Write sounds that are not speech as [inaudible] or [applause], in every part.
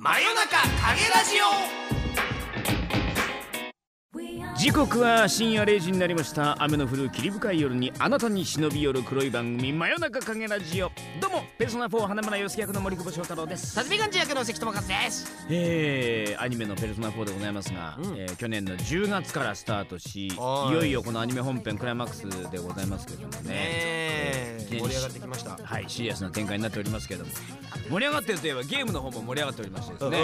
真夜中影ラジオ。時刻は深夜0時になりました。雨の降る霧深い夜にあなたに忍び寄る黒い番組真夜中影ラジオ。どうもペルソナ4花村洋介役の森久保翔太郎です。オ辰巳幹事役の関智和です。えー、アニメの「ペルソナ4」でございますが、うん。えー去年の10月からスタートしいはい。よいよこのアニメ本編クライマックスでございますけどもね。ねええー盛り上がってきました。はいシリアスな展開になっておりますけども。盛り上がってるといえばゲームの方も盛り上がっておりましてですね。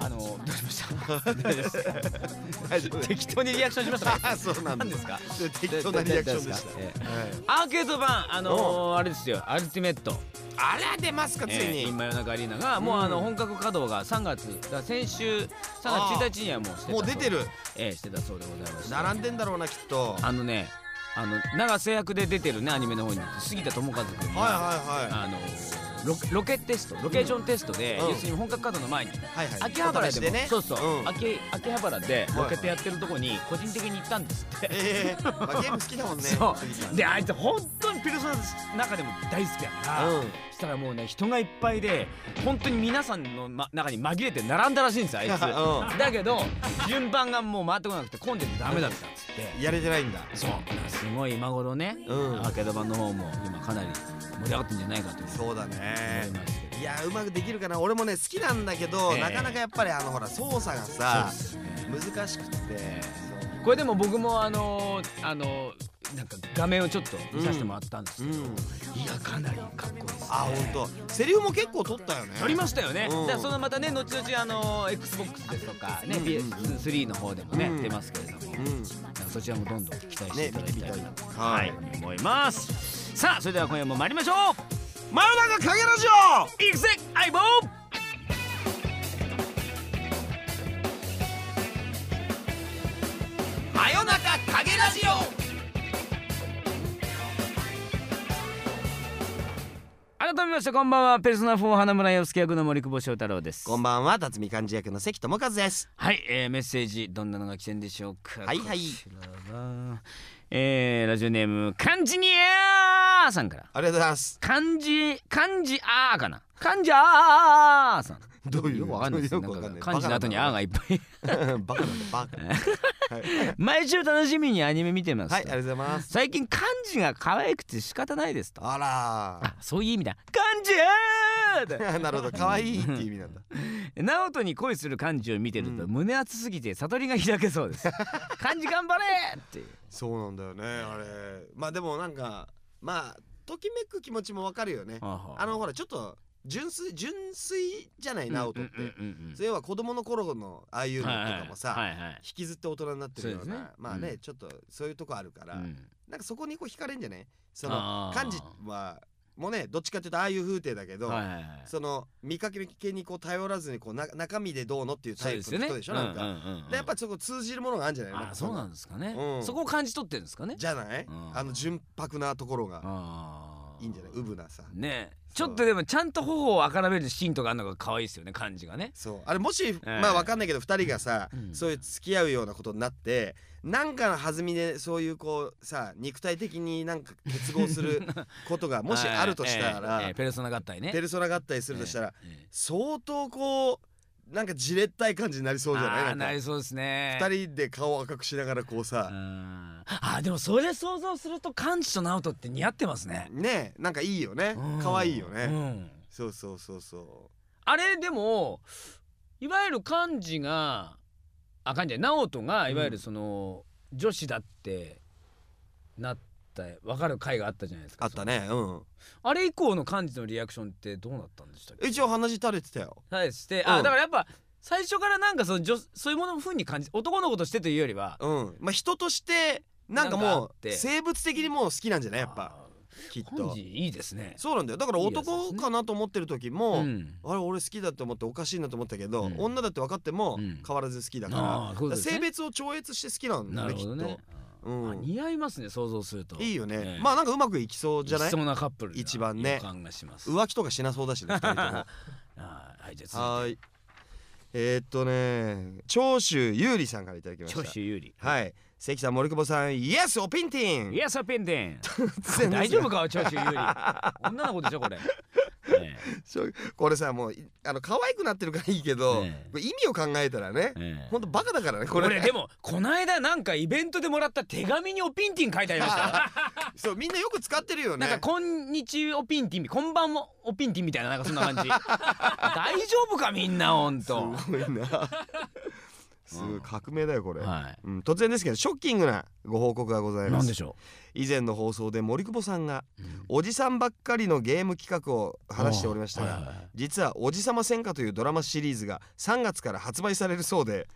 あのどうしました？[laughs] 大丈夫 [laughs] 適当にリアクションしました [laughs] そうなん何ですか？適当なリアクションでしえーたはいアーケード版あのー、あれですよ。アルティメット。あら出ますかついえー、に。今夜中アリーナがもうあのうん本格稼働が3月だ先週3月1日にはもうもう出てる。ええしてたそうでございまして並んでんだろうなきっと。はいあのねあの永瀬役で出てるねアニメの方に杉田智和君が、はいはあのロロケテストロケーションテストで、うん。要するに本格稼働の前に秋葉原でもね。そうそう、ん。秋秋葉原ではいロケットやってるとこに個人的に行ったんですって、ええ。まあゲーム好きだもんね [laughs] そう。であいつ本当にペルソナの中でも大好きだから、うん。そしたらもうね人がいっぱいで本当に皆さんの、ま、中に紛れて並んだらしいんですよあいつ、うだけど順番がもう回ってこなくて混んでてダメだったっつって、やれてないんだ。そう。すごい今頃ね、うん。アーケード版の方も今かなり盛り上がってんじゃないかとそうだ思いいやうまくできるかな。俺もね好きなんだけど、ええ。なかなかやっぱりあのほら操作がさ難しくて、これでも僕もあのーあのーなんか画面をちょっと見させてもらったんですけど、うん。いやかなりかっこいいですね。あ本当。セリフも結構取ったよね。撮りましたよね、うん。じゃあそのまたね後々あの XBOX ですとかね、うん。PS3 の方でもね、うん。出ますけれども、そちらもどんどん期待していただきたいねと、見てみたい。ははいい、思います。さあそれでは今夜も参りましょう真夜中影ラジいくぜ相棒。オ真夜中影ラジオ。改めましてこんばんはペルソナ4花村洋介役の森久保翔太郎です。こんばんは辰巳幹事役の関智和です。はい、えー、メッセージどんなのが来てんでしょうか。はいはいえー、ラジオネーム漢字にゃーさんから。ありがとうございます。漢字漢字あーかな。漢字あーさん。どういうわかんないです漢字の後にあーがいっぱい。[laughs] バカなんだバカはい、毎週楽しみにアニメ見てます、はい、ありがとうございます。最近漢字が可愛くて仕方ないですと。あらあそういう意味だ。漢字 [laughs] なるほど。可愛いっていう意味なんだ。[laughs] 直人に恋する漢字を見てると、うん。胸熱すぎて悟りが開けそうです。[laughs] 漢字頑張れって。そうなんだよねあれ。まあでもなんかまあときめく気持ちもわかるよね。あのほらちょっと純粋純粋じゃない直人って、うんうんうんうん。それは子供の頃のああいうのとかもさ、はいはいはい引きずって大人になってるようなまあね、うん。ちょっとそういうとこあるから、うん。なんかそこにこう惹かれんじゃねその漢字はもうねどっちかっていうとああいう風景だけど、はいはいはい。その見かけにこう頼らずにこうな中身でどうのっていうタイプの人でしょ？そうなんか、うんうんうんうん。でやっぱそこ通じるものがあるんじゃない？あそうなんですかね、うん。そこを感じ取ってるんですかね？じゃない、うん。あの純白なところが。いいんじゃない？うぶなさね。ちょっとでもちゃんと頬をあからめるシーンとかあるのが可愛いですよね感じがね。そう。あれもし、えまあわかんないけど2人がさ、うん。そういう付き合うようなことになってなんかの弾みでそういうこうさ肉体的になんか結合する [laughs] ことがもしあるとしたら、ええええペルソナ合体ね。ペルソナ合体するとしたら、ええええ。相当こうなんかじれったい感じになりそうじゃない？なんかなりそうですね。2人で顔を赤くしながらこうさ、うん。あーでもそれ想像するとカンチとナオトって似合ってますね。ねなんかいいよね。可愛いよね、うん。そうそうそうそあれでもいわゆる漢字があ漢字じゃない直人がいわゆるその、女子だってなった分かる回があったじゃないですかうあったね。うん。あれ以降の漢字のリアクションってどうなったんでしたっけ一応鼻血垂れてたよ。はいして、うん。あだからやっぱ最初からなんかその女そういうもの風に感じ男の子としてというよりはうん。まあ人としてなんかなんかあもって。う生物的にもう好きなんじゃない？やっぱきっと。いいですね。そうなんだよ。だから男かなと思ってる時も、うん。あれ俺好きだって思っておかしいなと思ったけど、うん。女だって分かってもうん。変わらず好きだから,、性別を超越して好きなんだなね。きっと。うん。あ似合いますね想像すると。いいよね、ええ。まあなんかうまくいきそうじゃない？いそうなカップル一番ね。浮気とかしなそうだしね二人とも。[laughs] はいじゃあ続いはーい。えー、っとね長州優里さんからいただきまてした。長州有利はい関さん森久保さんイエスおピンティンイエスペンデン突然。です大丈夫か長州有利女の子でしょこれ、[laughs] えこれさもうあの可愛くなってるからいいけど、ええ。これ意味を考えたらね、ええ。ほんとバカだからねこれ。これでもこの間なんかイベントでもらった手紙におピンティン書いてありました。よ [laughs] そうみんなよく使ってるよね。なんか「こんにちおピンティン」こんばんもおピンティンみたいななんかそんな感じ。[laughs] 大丈夫かみんなほんと。すごいなすごい革命だよこれ、はうん、突然ですけどショッキングなご報告がございます。以前の放送で森久保さんがう、うん。おじさんばっかりのゲーム企画を話しておりましたが、はいはいはい実は「おじさま戦火」というドラマシリーズが3月から発売されるそうで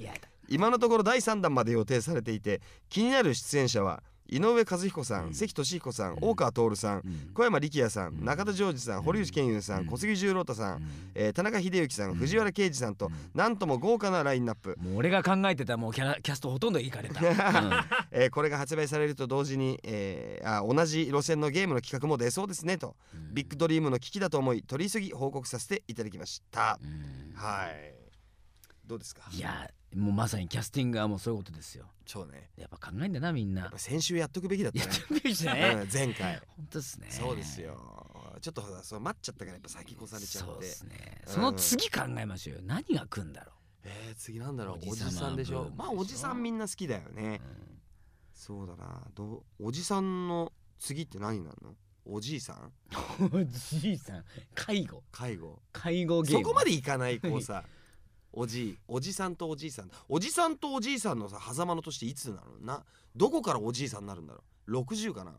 今のところ第3弾まで予定されていて気になる出演者は井上和彦さん、うん。関俊彦さん、うん。大川徹さん、うん。小山力也さん、うん。中田ジョージさん、うん。堀内健優さん、うん。小杉十郎太さん、うん。えー田中秀幸さん、うん。藤原啓治さんと、うん。なんとも豪華なラインナップ、俺が考えてたもうキャラキャストほとんどいかれた、[laughs] えーこれが発売されると同時に、えーあ同じ路線のゲームの企画も出そうですねと、うん。ビッグドリームの危機だと思い取り急ぎ報告させていただきました、うん。はい。どうですか？いやもうまさにキャスティングはもうそういうことですよ。そうね。やっぱ考えんだなみんな。やっぱ先週やっとくべきだったね。やってみるしねうん前回。本当ですね。そうですよ。ちょっとそう待っちゃったからやっぱ先越されちゃそうってですね。うんその次考えましょうよ。何が来んだろえー、次なんだろう？おじさんでしょ？まあおじさんみんな好きだよね。う、そうだな。どうおじさんの次って何になるの？おじいさんうん？[laughs] おじいさん。介護。介護。介護ゲーム。そこまでいかないこうさ [laughs] おじいおじさんとおじいさん。おじさんとおじいさんのさ狭間の年っていつなの？などこからおじいさんになるんだろう？60かな？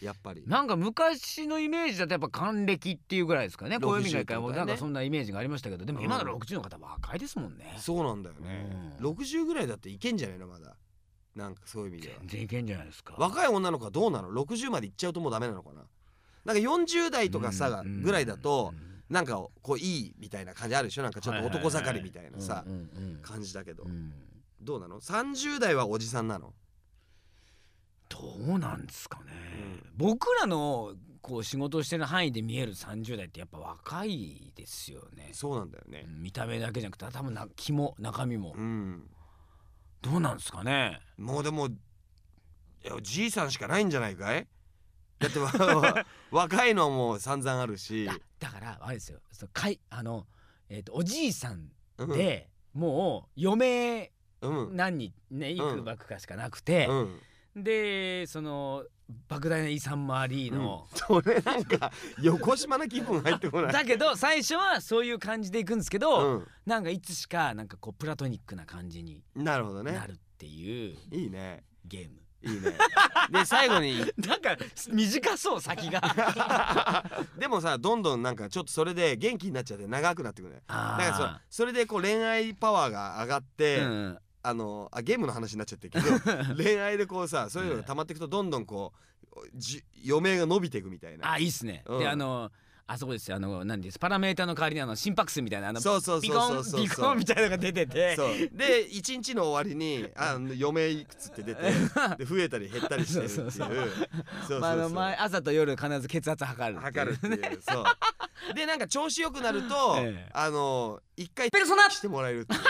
やっぱり。なんか昔のイメージだとやっぱ還暦っていうぐらいですかね。60小読みが一回もなんかそんなイメージがありましたけど。でも今のうん。60の方若いですもんね。そうなんだよね、うん。60ぐらいだっていけんじゃないの？まだ。なんかそういう意味では。全然いけんじゃないですか。若い女の子はどうなの？60までいっちゃうともうダメなのかな？なんか40代とかさ、うんぐらいだとうんなんかこういいみたいな感じあるでしょ？なんかちょっと男盛りみたいなさうんうんうん。感じだけど、うん。どうなの？30代はおじさんなの？どうなんですかね、僕らのこう仕事をしてる範囲で見える30代ってやっぱ若いですよね。そうなんだよね。見た目だけじゃなくて多分な気も中身も。うん。どうなんですかね。もうでもじいさんしかないんじゃないかい？だってわ [laughs] 若いのも散々あるし。だだからあれですよ。そのかいあの、えー、とおじいさんうん。で、もう余命うん。何人ねいうん。くばくかしかなくてう、ん。でその莫大な遺産もありの、それなんか横島な気分入ってこない？[laughs] だけど最初はそういう感じでいくんですけど、うなんかいつしかなんかこうプラトニックな感じになるっていういいね。ゲーム。いいね。で最後に。[laughs] なんか短そう先が。[laughs] でもさどんどんなんかちょっとそれで元気になっちゃって長くなってくるね。あだからそそれでこう恋愛パワーが上がって、うんあのあゲームの話になっちゃってるけど [laughs] 恋愛でこうさそういうのが溜まっていくとどんどんこうじ余命が伸びていくみたいな。あいいっすね。うん。であのあそこですよ。あの何です？パラメータの代わりにあの心拍数みたいなあのそうそうビそうそうそう。コンビコンみたいなのが出てて。で [laughs] 一日の終わりにあ余命いくつって出て [laughs] で増えたり減ったりしてるっていう。そうそうそう。そうまああのそう前朝と夜必ず血圧測る測るっていうそう。[laughs] でなんか調子よくなると、ええ。あの一回ペルソナしてもらえるっていう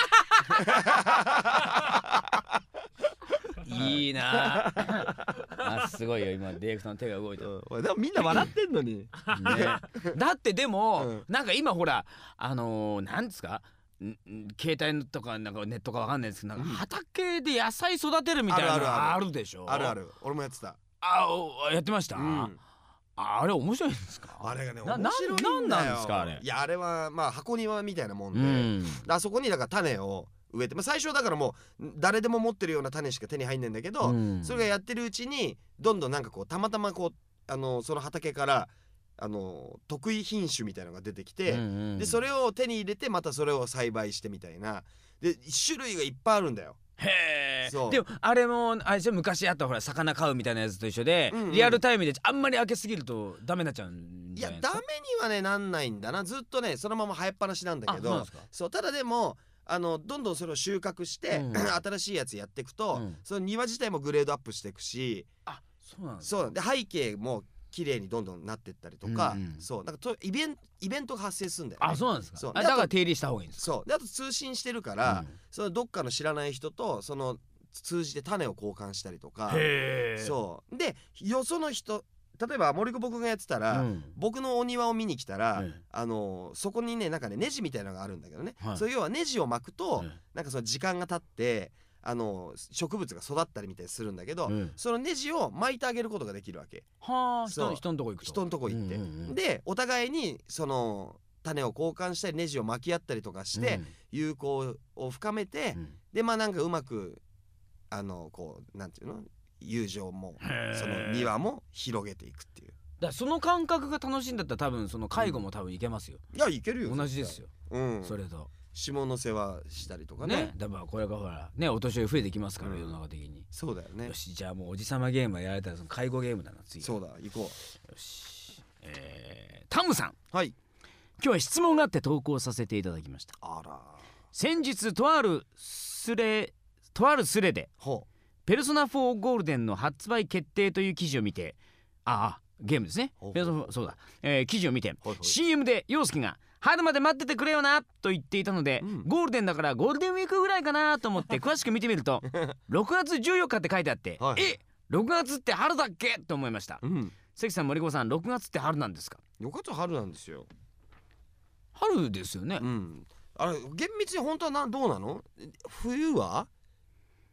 い。いな。[laughs] あすごいよ今ディレクターの手が動いてる、うん。俺でもみんな笑ってんのに。ね、[laughs] だってでも、うん。なんか今ほらあのー、なんですか？んん携帯とかなんかネットかわかんないですけどなんかうん畑で野菜育てるみたいなのあるあるああるでしょ？あるある。俺もやってた、あおやってました、うん。ああれ面白いんですか？あれがねな面白いんだよ。なんなんなんですかあれ？いやあれはまあ箱庭みたいなもんうで、んあそこにだから種を植えて、まあ、最初だからもう誰でも持ってるような種しか手に入んないんだけど、うん。それがやってるうちにどんどんなんかこうたまたまこうあのその畑からあの得意品種みたいなのが出てきて、うんうんでそれを手に入れてまたそれを栽培してみたいな。で種類がいっぱいあるんだよ。へえでもあれもあれでしょ昔あったほら魚飼うみたいなやつと一緒で、うんうん。リアルタイムであんまり開けすぎるとダメになっちゃうんいじゃないですかやダメにはねなんないんだな。ずっとねそのまま生えっぱなしなんだけど。そうただでもあのどんどんそれを収穫して、うん。[clears throat] 新しいやつやっていくと、うん。その庭自体もグレードアップしていくし。あそうなんそう。で背景も綺麗にどんどんなってったりとか、うんうん。そう。なんかとイベンイベントが発生するんだよ、ね、あそうなんですか。そう。あだから手入れした方がいいんですか？そう。であと通信してるから、そのどっかの知らない人とその通じて種を交換したりとか。そう。でよその人例えば森久保君がやってたら、うん。僕のお庭を見に来たら、ええ。あのそこにねなんかねネジみたいなのがあるんだけどね、はい。そういう要はネジを巻くと、えなんかその時間が経ってあの植物が育ったりみたいにするんだけど、そのネジを巻いてあげることができるわけ。はあ人人のとこ行くと。人のとこ行って、うんうんうん。でお互いにその種を交換したりネジを巻き合ったりとかして、友好を深めて、でまあなんかうまくあのこうなんていうの？友情もその庭も広げていくっていう。だからその感覚が楽しいんだったら多分その介護も多分いけますよ、いやいけるよ同じですよ、うん。それと。下の世話したりとかね。ね。だからこれがほらねお年寄り増えてきますから、うん。世の中的に、そうだよね。よしじゃあもうおじさまゲームやられたらその介護ゲームだな次。そうだ行こよし。えー、タムさん。うはい。今日は質問があって投稿させていただきました。あら先日とあるスレとあるスレでほペルソナ4ゴールデンの発売決定という記事を見てああゲームですね。ペルソナ4そうだ、えー記事を見てうはいはい CM で陽介が「春まで待っててくれよな」と言っていたので、うん。ゴールデンだからゴールデンウィークぐらいかなと思って [laughs] 詳しく見てみると6月14日って書いてあって、はい。え6月って春だっけ？と思いました。うん。関さん森久保さん6月って春なんですか？よかった春なんですよ。春ですよね、うん。あれ厳密に本当はなどうなの？冬は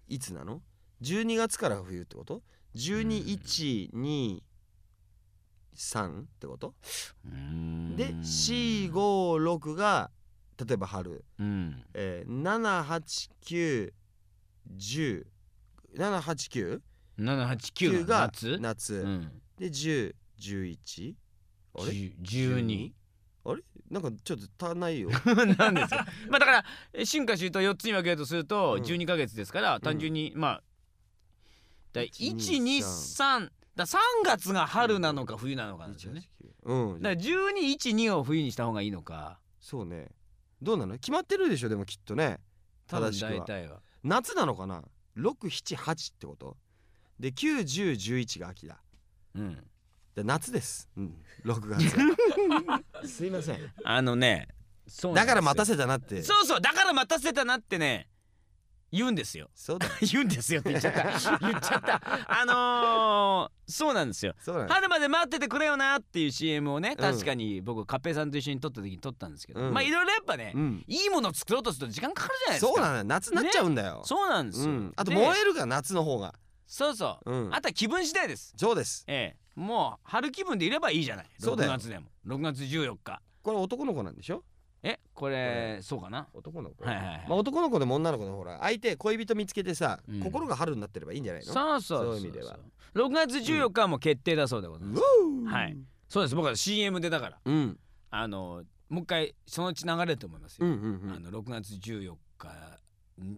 いつなの？12月から冬ってこと？12123ってこと？で456が例えば春、うん。えー、78910 789 789がが夏？夏、うん。で1011あれ？じゅ12なんかちょっと足んないよ。[laughs] なんですよ。まあだからえ春夏秋冬4つに分けるとするとうん。12ヶ月ですから、単純にまあだ123だ3月が春なのか冬なのかなんですよね。うん。だから1212を冬にした方がいいのか。そうね。どうなの？決まってるでしょ？でもきっとね。多分大体は。夏なのかな？678ってこと？で91011が秋だ。うん。で夏です、うん、6月は。[laughs] すいません。あのねそうなんですよ。だから待たせたなって。そうそうだから待たせたなってね言うんですよ。そうだ [laughs] 言うんですよって言っちゃった。[laughs] 言っちゃった。あのー、そうなんですよ。春まで待っててくれよなっていう CM をねうん。確かに僕カッペイさんと一緒に撮った時に撮ったんですけど、うん。まあいろいろやっぱね、うん。いいものを作ろうとすると時間かかるじゃないですか。そうなのよ。夏になっちゃうんだよ、そうなんですよ、うん、あとで燃えるが夏の方が。そうそう、うん。あとは気分次第です。そうです。ええ。もう春気分でいればいいじゃない。6そうだよ。月でも。6月14日。これ男の子なんでしょ？えこれそうかな？男の子、はいはいはい。まあ、男の子でも女の子でもほら相手恋人見つけてさ、うん。心が春になってればいいんじゃないの？そうそうそういう意味では。6月14日はもう決定だそうでございます、うおーはい。そうです。僕は CM でだから。うん。あのもう一回そのうち流れると思いますよ、うんうんうん。あの6月14日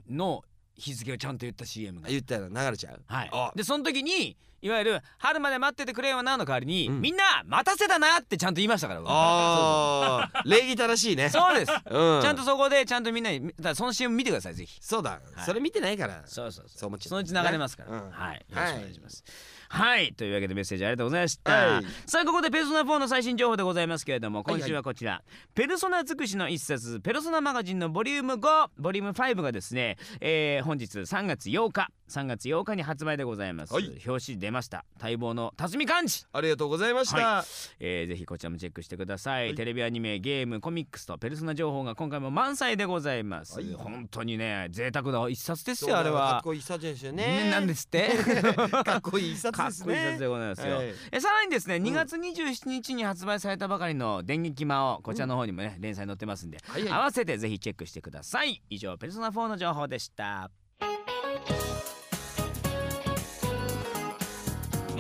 の日付をちゃんと言った CM が。言ったら流れちゃう？はい。あ、でその時にいわゆる「春まで待っててくれよな」の代わりに、うん。みんな待たせたなってちゃんと言いましたから僕ああ礼儀正しいね。そうです、[laughs] うん。ちゃんとそこでちゃんとみんなにだその CM 見てくださいぜひ。そうだ、はい。それ見てないから。そうそうそう。思っちゃったそのうち流れますから、うん。はい。よろしくお願いします。はい、というわけでメッセージありがとうございました、はい。さあここでペルソナ4の最新情報でございますけれどもはいはい。今週はこちら、ペルソナ尽くしの一冊ペルソナマガジンのボリューム5ボリューム5がですね、えー本日3月8日3月8日に発売でございます、はい。表紙出ました。待望の辰巳漢字ありがとうございました、はえーぜひこちらもチェックしてください、はい。テレビアニメゲームコミックスとペルソナ情報が今回も満載でございます、はい。本当にね贅沢な一冊ですよあれは。かっこいい一冊ですよね。ねなんですって。[laughs] かっこいい一冊かっですね。こいい一冊でございますよ、はい。えさらにですねん。2月27日に発売されたばかりの電撃魔王こちらの方にもね連載載ってますんで、はいはい。合わせてぜひチェックしてください。以上ペルソナ4の情報でした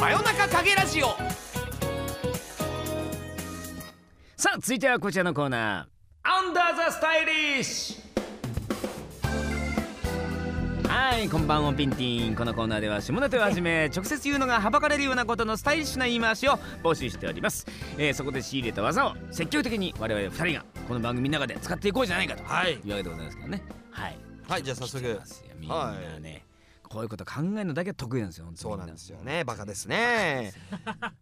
真夜中影ラジオ。さあ続いてはこちらのコーナー。アンダーザスタイリッシュ。はいこんばんはピンティン。このコーナーでは下ネタをはじめ直接言うのがはばかれるようなことのスタイリッシュな言い回しを募集しております、えーそこで仕入れた技を積極的に我々二人がこの番組の中で使っていこうじゃないかと。はい。いうわけでございますけどね。はい。はいじゃあ早速。みんなね、こういうこと考えるのだけは得意なんですよ本当にそうなんですよね。バカですね。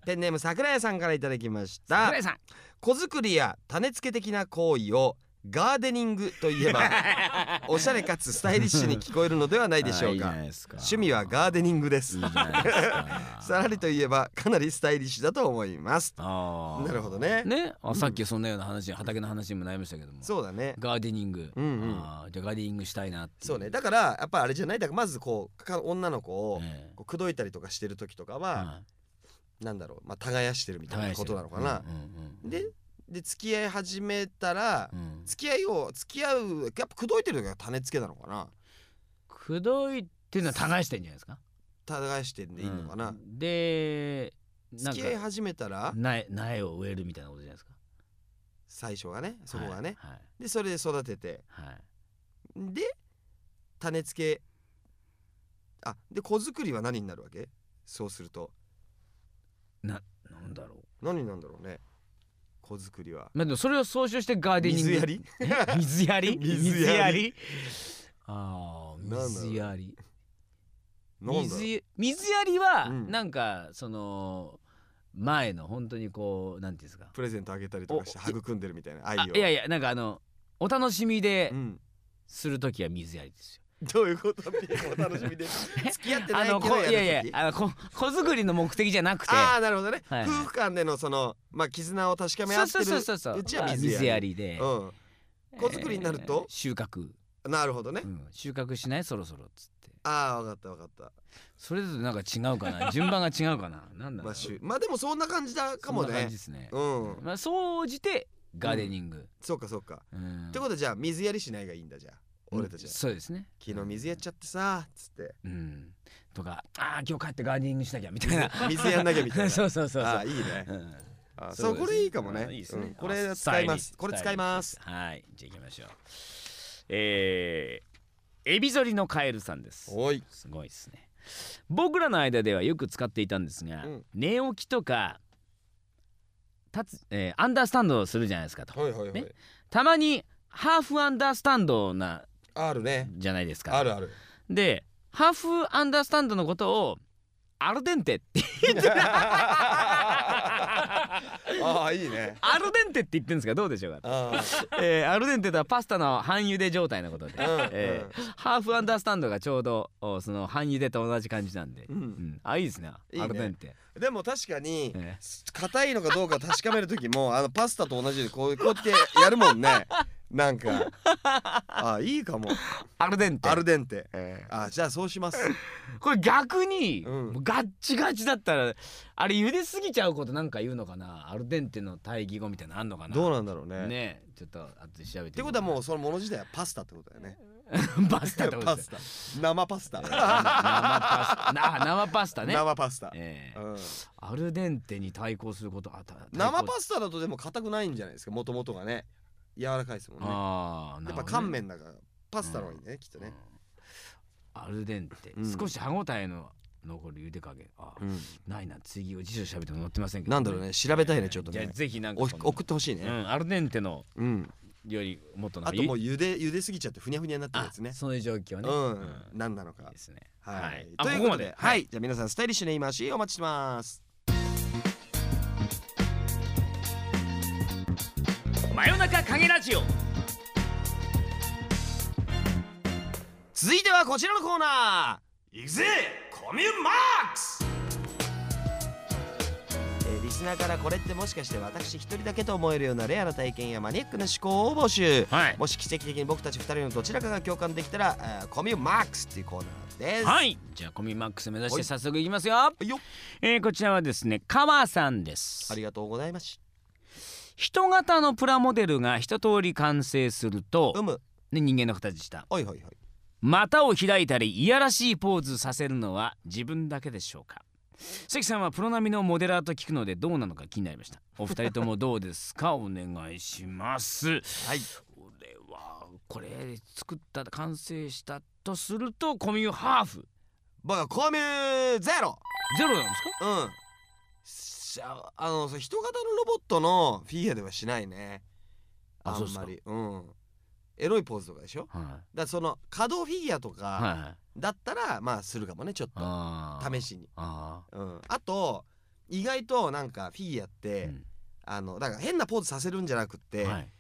ペンネーム桜井さんからいただきました。桜井さん。子作りや種付け的な行為をガーデニングといえば [laughs] おしゃれかつスタイリッシュに聞こえるのではないでしょうか。趣味はガーデニングです。[laughs] さらりといえばか。なりスタイリッシュだと思います。あー。なるほどね。ね。あさっきそんなような話畑の話にもなりましたけども。そうだね。ガーデニング、うんうん。じゃあガーデニングしたいなっていそうね。だからやっぱあれじゃない？だからまずこうか女の子を口説いたりとかしてる時とかは、はい。なんだろう。まあ耕してるみたいなことなのかな、うんうんうん。でで付き合い始めたら、うん。付き合いを付き合うやっぱ口説いてる時は種付けなのかな。口説いてるのは耕してんじゃないですか？耕してんでいいのかな、うん。で付き合いか始めたら苗苗を植えるみたいなことじゃないですか？最初がねそこがね、はいでそれで育てて。はい、はいで種付け。あで子作りは何になるわけ？そうすると。なんだろう。何になんだろうね子作りは。まあでもそれを総称してガーデニング。水やり？え？水やり？[laughs] 水やり。ああ水やり。水水やりはうん。なんかその前の本当にこうなんていうんですか。プレゼントあげたりとかしてお育んでるみたいな愛を。あいやいやなんかあのお楽しみでうん。する時は水やりですよどういうこと？お楽しみで。[laughs] 付き合ってないけどやいやいや時あのこ子作りの目的じゃなくて。ああなるほどね、はいはい。夫婦間でのそのまあ絆を確かめ合そうってるそうそうそうそうう。ちはまあ水やり。りで、うん。子作りになると？えー収穫、なるほどね、うん。収穫しない？そろそろっつって。ああ分かった分かった。それだとなんか違うかな？[laughs] 順番が違うかな？なんだろう？まあまあでもそんな感じだかもそんな感ねじですね、うん。まあ総じてガーデニング、そうかそうか、うん。ってことはじゃあ水やりしないがいいんだじゃあ俺たちは、そうですね。昨日水やっちゃってさっつって。うん。とかああ今日帰ってガーデニングしなきゃみたいな。[laughs] 水やんなきゃみたいな。[laughs] そうそうそうそう。ああいいね。うん。あそうこれいいかもね。うんいいですね、うんこれあ使いまスタイリすこれ使います。スタイリはい。じゃあ行きましょう。えー、エビ反りのカエルさんです。おい。すごいですね。僕らの間ではよく使っていたんですが、うん。寝起きとか立つ、えーアンダースタンドをするじゃないですかと。はいはいはい、ね。たまにハーフアンダースタンドなあるね。じゃないですか。あるある。でハーフアンダースタンドのことをアルデンテって言って [laughs] ああいいね。アルデンテって言ってるんですがどうでしょうか、あえーアルデンテとはパスタの半茹で状態のことで、あうん。えーハーフアンダースタンドがちょうどおその半茹でと同じ感じなんで、ううん。ん、あいいですね。いいね。アルデンテ。でも確かにえ硬いのかどうか確かめる時もあのパスタと同じでこうこうやってやるもんねなんか。[laughs] あいいかも。アルデンテ。アルデンテ。えあじゃあそうします。[laughs] これ逆に、うん。ガッチガチだったらあれ茹ですぎちゃうことなんか言うのかな？アルデンテの対義語みたいなのあんのかな？どうなんだろうね。ねちょっと後で調べてってことはもうそのもの自体はパスタってことだよね。う [laughs] パスタってことパですスタ。生パスタ。生パスタ。な生パスタね。生パスタ。ええ。うん。アルデンテに対抗することあた生パスタだとでも硬くないんじゃないですか？もともとがね柔らかいですもんね。ああやっぱ乾麺だからパスタの方がいいねきっとね。アルデンテ、うん。少し歯ごたえの残る茹で加減あ、うん。ないな次を辞書調べても載ってませんけど、なんだろうね調べたいねちょっとね。じゃあぜひなんか送ってほしいうねん、アルデンテのうん。よりもっとなあともう茹で茹ですぎちゃってふにゃふにゃになってるあやつね。そういう状況ね、うん。何なのか。ですね。はい。あということでここまで。はい。じゃあ皆さんスタイリッシュな言い回しお待ちしてます真夜中影ラジオ。続いてはこちらのコーナー。いくぜコミュマックス。えーリスナーからこれってもしかして私一人だけと思えるようなレアな体験やマニアックな思考を募集。はい。もし奇跡的に僕たち二人のどちらかが共感できたら、えーコミュマックスっていうコーナーです。はい。じゃあコミマックス目指しはい。て早速いきますよ、はいよえーこちらはですね川さんです。ありがとうございます人型のプラモデルが一通り完成するとう、む。ね、人間の形したはいはいはい。股を開いたりいやらしいポーズさせるのは自分だけでしょうか？関さんはプロ並みのモデラーと聞くのでどうなのか気になりました。お二人ともどうですか？[laughs] お願いします。はい。俺はこれ作った完成したとするとコミュハーフ僕はコミュゼロゼロなんですかうんしゃあの人型のロボットのフィギュアではしないね。あんまり。うん。エロいポーズとかでしょ？だかはいらその可動フィギュアとかだったらまあするかもねちょっと。試しに。あうん。あと意外となんかフィギュアっーて、うん。あのだから変なポーズさせるんじゃなくって、はい。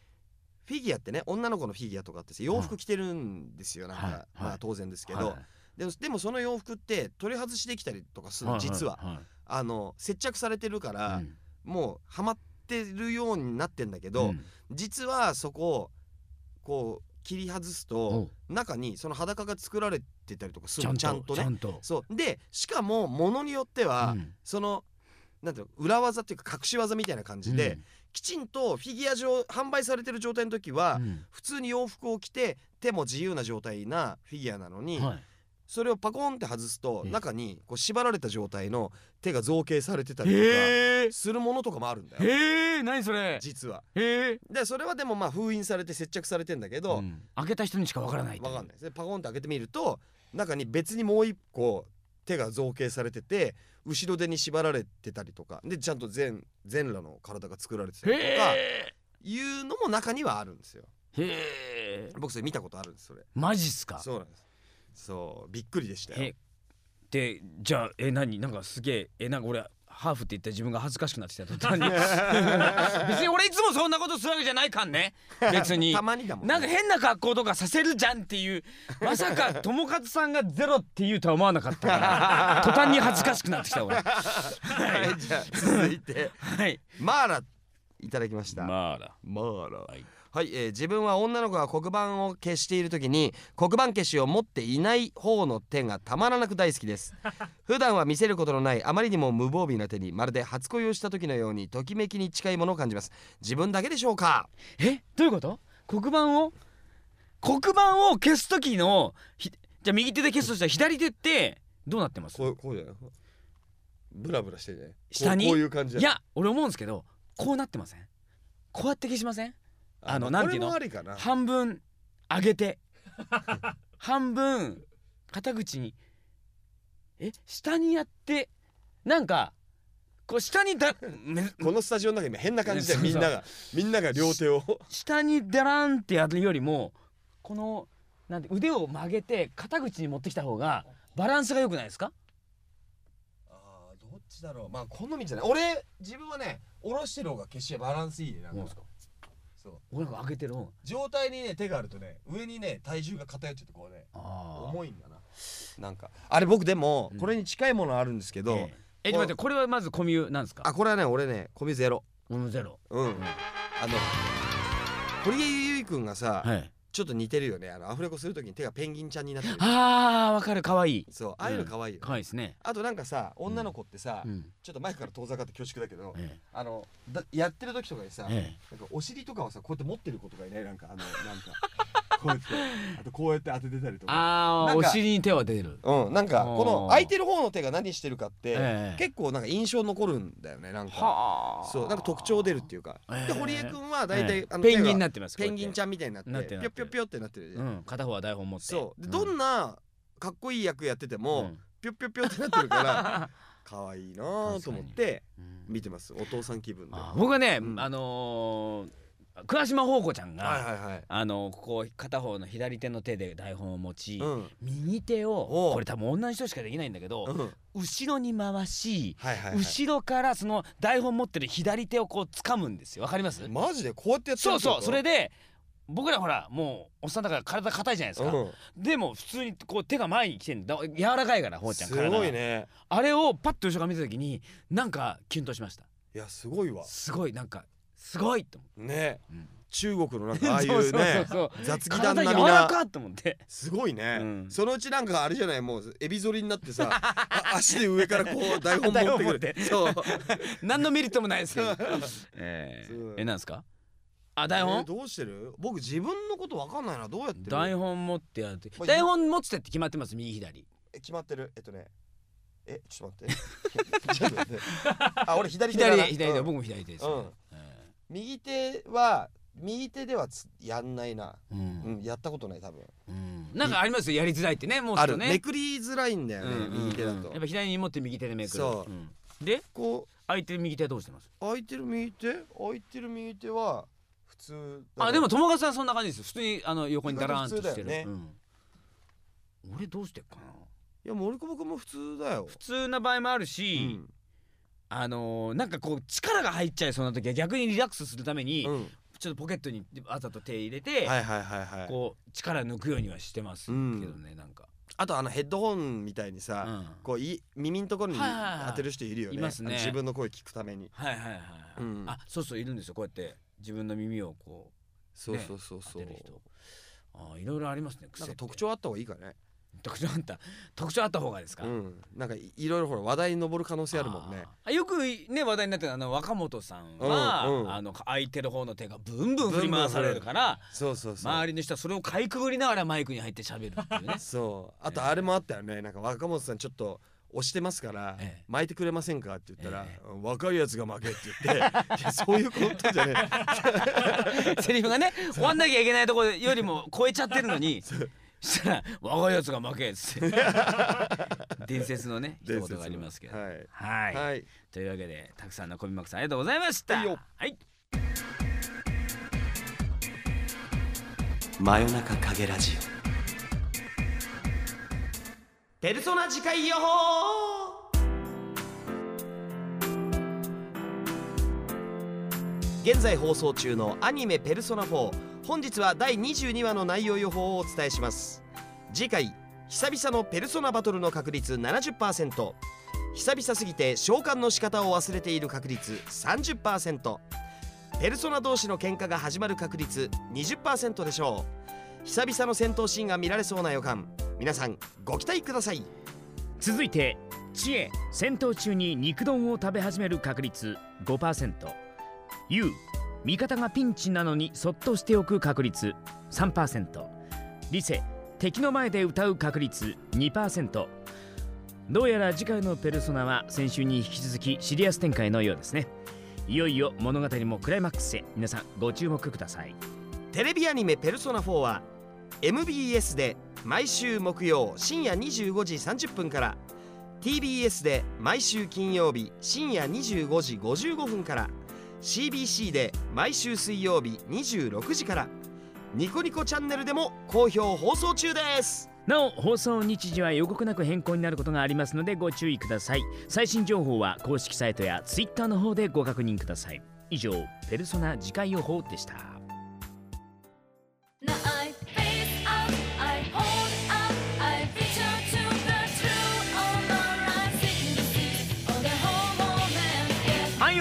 フフィギュアってね女の子のフィギュアとかってさ洋服着てるんですよなんか、はい。はい。まあ当然ですけど、はい。でもでもその洋服って取り外しできたりとかするの実は、あの接着されてるから、うん。もうはまってるようになってんだけど、うん。実はそこをこう切り外すおとう。中にその裸が作られてたりとかするちゃんとのちゃんとね。と。そう。でしかもものによっては、うん。そのなんていうの裏技っていうか隠し技みたいな感じで、きちんとフィギュア上販売されてる状態の時は、うん。普通に洋服を着て手も自由な状態なフィギュアなのに、はいそれをパコンって外すとええ中にこう縛られた状態の手が造形されてたりとかするものとかもあるんだよ。へえ何それ。実は。へえでそれはでもまあ封印されて接着されてんだけど、うん。開けた人にしかわからないわかんないです。でパコンって開けてみると中に別にもう一個手が造形されてて後ろ手に縛られてたりとかでちゃんと全全裸の体が作られてたりとかへいうのも中にはあるんですよ。えへえ僕それ見たことあるんですそれ。マジっすか？そうなんですそうびっくりでしたよ。えでじゃあえ何？なんかすげええなんか俺ハーフって言った自分が恥ずかしくなってきた途端に。[laughs] 別に俺いつもそんなことするわけじゃないかんね。[laughs] 別に。たまにだもん、なんか変な格好とかさせるじゃんっていうまさか友和さんがゼロって言うとは思わなかったから [laughs] 途端に恥ずかしくなってきた俺。はい、じゃあ続いて。はい。マーラいただきました、まあだマーラ。はいはい、えー自分は女の子が黒板を消している時に黒板消しを持っていない方の手がたまらなく大好きです。[laughs] 普段は見せることのないあまりにも無防備な手にまるで初恋をした時のようにときめきに近いものを感じます。自分だけでしょうか？えどういうこと？黒板を？黒板を消す時のひじゃあ右手で消すとしたら左手ってどうなってます？こうこうじゃない？ブラブラしてね下にこうこういう感じいや俺思うんですけどこうなってません？こうやって消しません？あのなんていうの？半分上げて [laughs] 半分肩口にえ下にやってなんかこう下にだめこのスタジオの中今変な感じでそうそう。みんながみんなが両手を。下にダランってやるよりもこのなんて腕を曲げて肩口に持ってきた方がバランスが良くないですか？あーどっちだろう。まあ好みじゃない俺自分はね下ろしてる方が決してバランスいいねなんか。そうですかそう。俺なんか上げてる。方状態にね手があるとね上にね体重が偏っちゃってこうねあ重いんだな。なんかあれ僕でもうん。これに近いものあるんですけど、ええ。ちょっと待ってこれはまずコミュなんですか？あこれはね俺ねコミゼロ。俺もゼロ。うん、うん。あの堀江由衣くんがさ、はいちょっと似てるよね。あのアフレコするときに手がペンギンちゃんになってる。あーわかる。可愛い。そうああいうの可愛いよ、可愛いですね。あとなんかさ女の子ってさ、うん。ちょっと前から遠ざかって恐縮だけど、えあのだやってる時とかにさ、ええ。なんかお尻とかをさこうやって持ってる子とかいない？なんかあのなんかこうやってあとこうやって当ててたりとか。ああお尻に手は出る。うんなんかこの空いてる方の手が何してるかって、ええ。結構なんか印象残るんだよねなんか。はあ。そうなんか特徴出るっていうか、ええ。で堀江くんは大体、ええ。あのペンギンになってますペンギンちゃゃんみたいになってなってる。ピョッピョッピョってなってるうん片方は台本持って。そう。でん。どんなかっこいい役やってても、うん。ピョッピョッピョってなってるから [laughs] 可愛いなぁと思ってうん。見てます。お父さん気分で。あ僕はね、うん。あのー桑島宝子ちゃんが、はいはいはい。あのこう片方の左手の手で台本を持ち、うん。右手をこれ多分女の人しかできないんだけど、うん。後ろに回し、はいはい、はい、後ろからその台本持ってる左手をこう掴むんですよ。わかります？マジでこうやってやってるそうそう。それでで僕らほらもうおっさんだから体硬いじゃないですか、うん。でも普通にこう手が前に来てんだ。柔らかいからほうちゃんす体が。ごいね。あれをパッと後ろから見た時になんかキュンとしました。いやすごいわ。すごいなんかすごいと思って、ね。うん。中国のなんか [laughs] ああいそうね雑技団体並みな。すごいね、うん。そのうちなんかあれじゃないもうエビ反りになってさ [laughs] あ足で上からこう台本持ってくる。そう。何のメリットもないですけど。[laughs] えー、えなんですか？あ台本、えーどうしてる？僕自分のことわかんないな。どうやってる？台本持ってやるってまあ台本持っててって決まってます？右左。え決まってる？えっとね。えちょっと待って。あ俺左手左で左で、うん。僕も左手です、ね。うん右手は右手ではつやんないな。えーうん。うんやったことない多分。うん。なんかありますよやりづらいってねもうちょあっとねる。めくりづらいんだよね、うんうんうん。右手だと。やっぱ左に持って右手でめくる。そう。うん。でこ相手右手はどうしてます？う空いてる右手？空いてる右手は普通あでも友和さんそんな感じですよ。普通にあの横にダラーンとしてる、ね。うん、俺どうしてっかな？いや森久保君も普通だよ。普通な場合もあるうし、んあのーなんかこう力が入っちゃいそうな時は逆にリラックスするために、うん。ちょっとポケットにわざと手入れて、はいはいはいはい。こう力抜くようにはしてますけどね、なんか、あとあのヘッドホンみたいにさ、うん。こうい耳のところに当てる人いるよね,、い。ね。自分の声聞くために。はいはいはい、うん。あそうそういるんですよ。こうやって自分の耳をこそうそうそううそう、当てる人。あいろいろありますね癖なんか特徴あった方がいいからね特徴あった特徴あった方がですか、うん。なんかいいろいろほら話題に上る可能性あるもんね。あーよくね話題になってるあの若本さんは、うんうん。あの空いてる方の手がブンブン振り回されるからそうそうそう。周りの人はそれをかいくぐりながらマイクに入って喋るっていうね。[laughs] そう。あとあれもあったよね。なんか若本さんちょっと押してますから、ええ。巻いてくれませんかって言ったら、えうん若いやつが負けって言って [laughs] いやそういうことじゃね [laughs] セリフがね終わんなきゃいけないところよりも超えちゃってるのにそしたら若いやつが負けっつって。[laughs] 伝説のね一言がありますけど。はい。はい、はい。というわけでたくさんのコミマックさんありがとうございました。はい真夜中影ラジオ。ペルソナ次回予報。現在放送中のアニメ「ペルソナ4」本日は第22話の内容予報をお伝えします。次回久々のペルソナバトルの確率70%久々すぎて召喚の仕方を忘れている確率30%ペルソナ同士の喧嘩が始まる確率20%でしょう。久々の戦闘シーンが見られそうな予感。皆さんご期待ください。続いて知恵。戦闘中に肉丼を食べ始める確率 5%U 味方がピンチなのにそっとしておく確率。3%リセ敵の前で歌う確率。2%どうやら次回のペルソナは先週に引き続きシリアス展開のようですね。いよいよ物語もクライマックスへ。皆さんご注目ください。テレビアニメ「ペルソナ4」は MBS で毎週木曜深夜25時30分から。TBS で毎週金曜日深夜25時55分から。CBC で毎週水曜日26時からニコニコチャンネルでも好評放送中です。なお放送日時は予告なく変更になることがありますのでご注意ください。最新情報は公式サイトや Twitter の方でご確認ください。以上ペルソナ次回予報でした。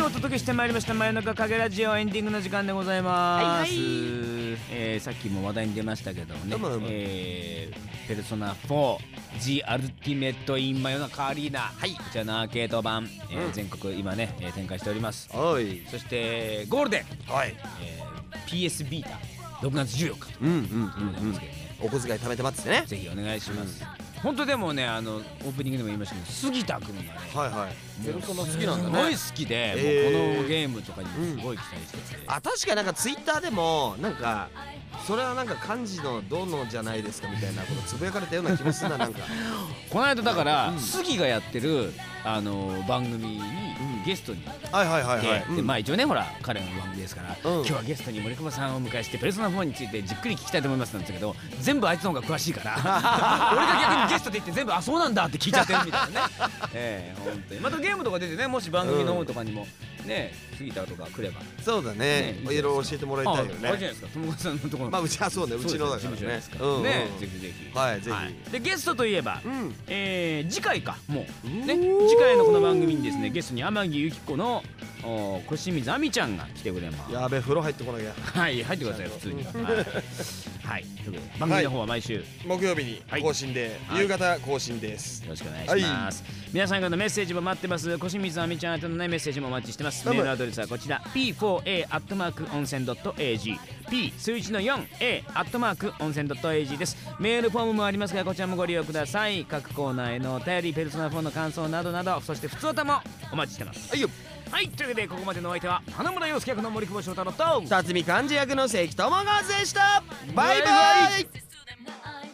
お届けしてまいりました真夜中影ラジオエンディングの時間でございます、はいはい。えーさっきも話題に出ましたけどねどえーペルソナ4 The Ultimate in 真夜中アリーナ、はい。こちらのアーケード版、えーうん。全国今ね、えー展開しております。おい。そしてゴールデン、はい。えー PS ビータ6月14日とうんうんいうことなんですけどね、お小遣い貯めて待っててね。ぜひお願いします、本当でもねあのオープニングでも言いましたけど杉田君がねはいはい。ペルソナ好きなんだすごいね好きで、えーもうこのゲームとかにもすごい期待してて、あ確かになんかツイッターでもなんかそれはなんか漢字のどのじゃないですかみたいなことつぶやかれたような気もするななんか。[laughs] この間だから、うん。杉がやってるあの番組にんゲストに。はいはいはいで,、はい、でまあ一応ねほら彼の番組ですから、うん。今日はゲストに森久保さんをお迎えしてペルソナ4についてじっくり聞きたいと思いますなんですけど [laughs] 全部あいつの方が詳しいから。[laughs] 俺が逆にゲストで言って全部あそうなんだって聞いちゃってるみたいなね。[laughs] ええ本当に。またゲームとか出てねもし番組の方とかにもね杉田とか来ればそうだねねいろいろ教えてもらいたいよああれじゃないねですか友達さんのところまあうちはそうねうちのだからねうんうんねぜひぜひはいぜひでゲストといえばうんえ次回かもうねうお次回のこの番組にですねゲストに天城由紀子のお小清水亜美ちゃんが来てくれますやべ風呂入ってこなきゃはい入ってください普通にはい、はい、ということで番組の方は毎週よ木曜日に更新で、はい。夕方更新です、ろしくお願いします、皆さんからのメッセージも待ってます。小清水亜美ちゃん宛てのねメッセージもお待ちしてます。メールアドレスはこちら。p4a アットマーク温泉 .ag p 数字の 4a アットマーク温泉 .ag です。メールフォームもありますがこちらもご利用ください。各コーナーへのお便りペルソナ4の感想などなどそして普通歌もお待ちしてます。はいよはいというわけでここまでのお相手は花村洋介役の森久保祥太郎と辰巳幹事役の関智和でした。バイバイ。